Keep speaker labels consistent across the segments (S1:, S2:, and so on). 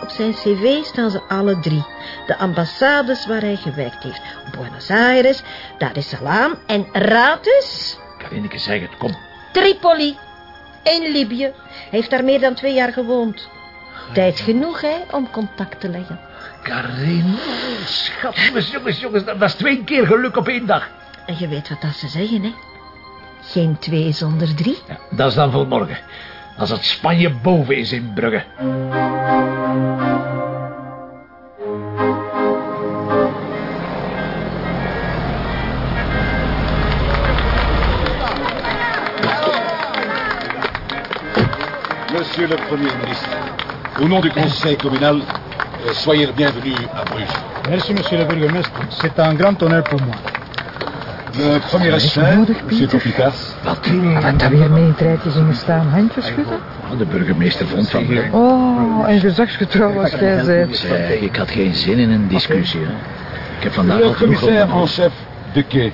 S1: op zijn cv staan ze alle drie. De ambassades waar hij gewerkt heeft. Buenos Aires, Dar es Salaam en eens...
S2: Karineke, zeg het, kom.
S1: Tripoli. In Libië. Hij heeft daar meer dan twee jaar gewoond. Tijd genoeg, hè, om contact te leggen.
S2: Karin, oh, schat, jongens, jongens, jongens, dat, dat is twee keer geluk op één dag.
S1: En je weet wat dat ze zeggen, hè? Geen twee zonder drie.
S2: Ja, dat is dan voor morgen. Als het Spanje boven is in Brugge.
S3: Monsieur le Premier ministre, au nom du Conseil communal, euh, soyez le bienvenu à Bruges.
S4: Merci, monsieur le bourgmestre. C'est un grand honneur pour moi.
S3: Le premier expert, monsieur Kopikas.
S2: Wat?
S5: Wat dat weer mee in het rijtje gingen staan, handjes schudden?
S2: Oh, de burgemeester vond van... me.
S5: Oh, en gezagsgetrouw als jij bent.
S2: Zeg, ik had geen zin in een discussie. Hè. Ik heb vandaag
S3: Le
S2: al genoeg
S3: commissaire
S2: op-
S3: en chef de quai.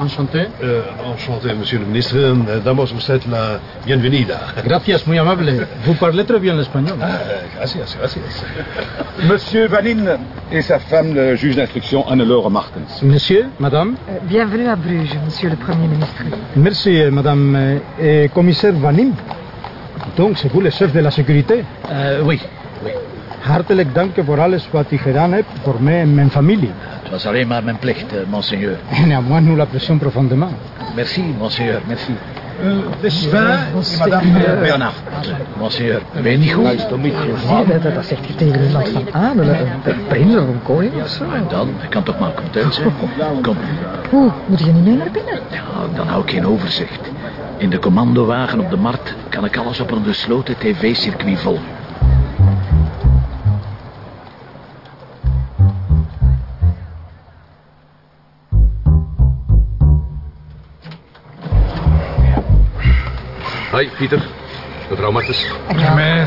S4: Enchanté.
S6: Euh, enchanté, monsieur le ministre. Euh, Damos, vous êtes la bienvenida.
S4: Gracias, muy amable. Vous parlez très bien l'espagnol.
S6: Ah, gracias, gracias.
S3: Monsieur Vanine et sa femme, le juge d'instruction Hannelore Martens.
S4: Monsieur, madame.
S5: Euh, Bienvenue à Bruges, monsieur le Premier ministre.
S4: Merci, madame. Et commissaire Vanim. Donc, c'est vous le chef de la sécurité?
S2: Oui, oui.
S4: Hartelijk dank voor alles wat u gedaan hebt voor mij en mijn familie.
S2: Het was alleen maar mijn plicht, eh, monseigneur.
S4: Et néanmoins, nous l'apprécions profondément.
S2: Merci, monseigneur, merci.
S3: Euh, Despin et madame Bernard.
S2: Monseigneur, ben je niet goed?
S5: Dat? Dat zegt hij tegen iemand van adelen. Een, prins of een koning of zo.
S2: En dan, ik kan toch maar content zijn. Kom,
S5: Oeh, moet je niet mee naar binnen?
S2: ja, dan hou ik geen overzicht. In de commandowagen op de markt kan ik alles op een besloten tv-circuit volgen.
S7: Hoi, Pieter. Mevrouw Martens.
S2: Maar,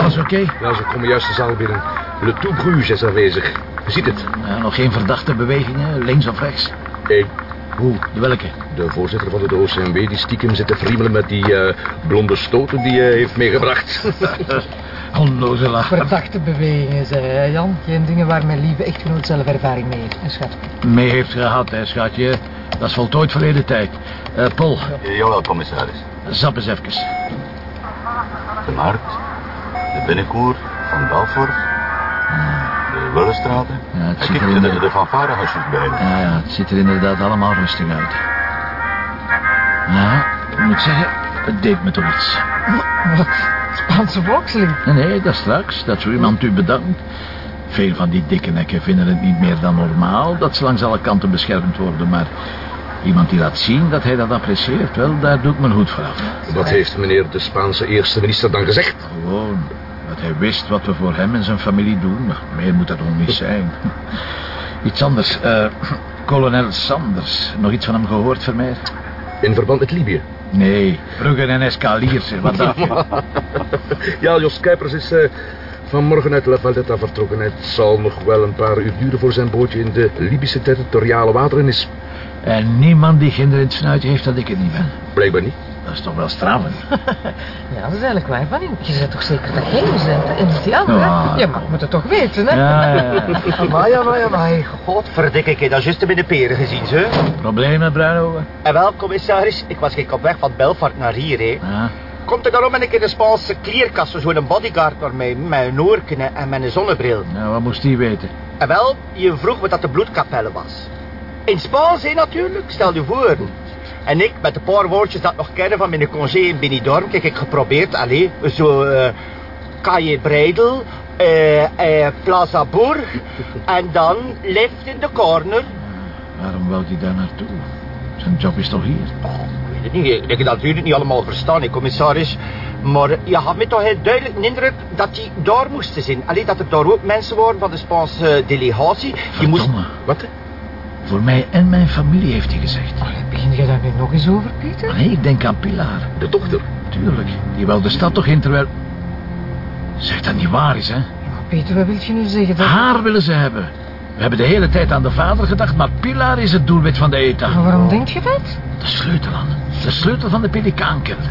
S2: alles oké?
S7: Ja, ze komen juist de zaal binnen. Le Tout Bruges is aanwezig. Je ziet het.
S2: Ja, nog geen verdachte bewegingen, links of rechts?
S7: Eén.
S2: Hoe, de welke?
S7: De voorzitter van de OCMW die stiekem zit te friemelen met die eh, blonde stoten die hij heeft meegebracht.
S2: Onnozela.
S5: Verdachte bewegingen, zei hij, Jan. Geen dingen waar mijn lieve echtgenoot zelf ervaring mee heeft, hè, schat.
S2: Mee heeft gehad, hè, schatje. Dat is voltooid verleden tijd. Eh Paul,
S8: Jawel, commissaris.
S2: zap eens even.
S8: De markt, de binnenkoer van Dalfort, de Wullenstraten.
S2: Ja, het ziet
S8: kijk,
S2: er in
S8: de,
S2: de-
S8: bij.
S2: Ja, ja, het ziet er inderdaad allemaal rustig uit. Nou, ik moet zeggen, het deed me toch iets.
S5: Wat? Spaanse volkslied.
S2: Nee, dat straks, dat zo iemand u bedankt. Veel van die dikke nekken vinden het niet meer dan normaal dat ze langs alle kanten beschermd worden, maar iemand die laat zien dat hij dat apprecieert, wel, daar doe ik mijn hoed voor af.
S7: Wat heeft meneer de Spaanse eerste minister dan gezegd?
S2: Gewoon, dat hij wist wat we voor hem en zijn familie doen. Maar meer moet dat nog niet zijn. Iets anders, eh, kolonel Sanders. Nog iets van hem gehoord, Vermeer?
S7: In verband met Libië.
S2: Nee, bruggen en escaliers, wat dacht je?
S7: Ja, Jos Kuipers is eh, vanmorgen uit La Valletta vertrokken. Het zal nog wel een paar uur duren voor zijn bootje in de Libische territoriale wateren is.
S2: En niemand die ginder in het snuit heeft dat ik het niet ben.
S7: Blijkbaar niet.
S2: Dat is toch wel straffen.
S5: Ja, dat is eigenlijk waar van in. Je bent toch zeker dat jij niet bent, hè? Die?
S2: Ja.
S5: Je mag moet het toch weten, hè?
S2: Ja, ja, ja.
S9: Amai, amai, amai. Godverdikke, ik heb dat juist in de peren gezien, ze.
S2: Problemen, Bruinogen?
S9: En wel, commissaris, ik was ik op weg van Belfort naar hier, hè.
S2: Ja.
S9: Komt er daarom en ik in de Spaanse kleerkast zo'n bodyguard naar mij, met een oorken en met een zonnebril.
S2: Nou, wat moest hij weten?
S9: En wel, je vroeg me dat de bloedkapelle was. In Spaans, hè, natuurlijk, stel je voor. En ik, met de paar woordjes dat ik nog kennen van mijn congé in Benidorm, kijk, ik geprobeerd, allee, zo, eh Calle Breidel, eh, eh, Plaza Bourg, en dan Lift in the Corner.
S2: Waarom wou hij daar naartoe? Zijn job is toch hier?
S9: Oh, ik weet het niet, ik heb dat natuurlijk niet allemaal verstaan, hè, commissaris. Maar je had me toch heel duidelijk een indruk dat die daar moesten zijn. Alleen dat er daar ook mensen waren van de Spaanse delegatie. Die moest...
S7: Wat?
S2: Voor mij en mijn familie, heeft hij gezegd.
S5: Begin je daar nu nog eens over, Pieter?
S2: Maar nee, ik denk aan Pilar.
S7: De dochter.
S2: Tuurlijk. Die wou de stad toch in, terwijl... Zeg dat niet waar is, hè?
S5: Maar Pieter, wat wil je nu zeggen? Dat...
S2: Haar willen ze hebben. We hebben de hele tijd aan de vader gedacht, maar Pilar is het doelwit van de ETA.
S5: Maar waarom denk je dat?
S2: De sleutel aan. De sleutel van de pelikaankelder.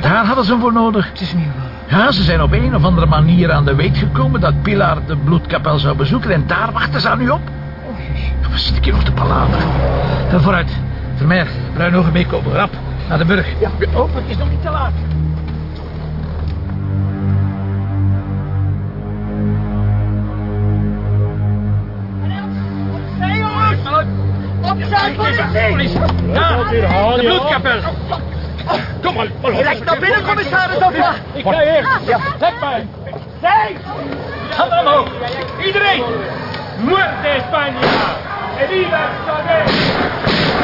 S2: Daar hadden ze hem voor nodig.
S5: Het is niet waar.
S2: Ja, ze zijn op een of andere manier aan de weet gekomen dat Pilar de bloedkapel zou bezoeken en daar wachten ze aan u op. Wat zit ik hier nog te palaver? Uh, vooruit. Vermeer, bruin ogen meekomen. Rap, naar de burg. Ja. Oh, het is nog niet te laat.
S9: Opzij, politie!
S2: Ja, de bloedkapel.
S9: Kom maar, Direct naar binnen, commissaris Dopla.
S2: Ik ga eerst.
S9: Ja.
S2: Let mij.
S9: Zij!
S2: Handen omhoog. Iedereen. Muerte España. En viva Isabel.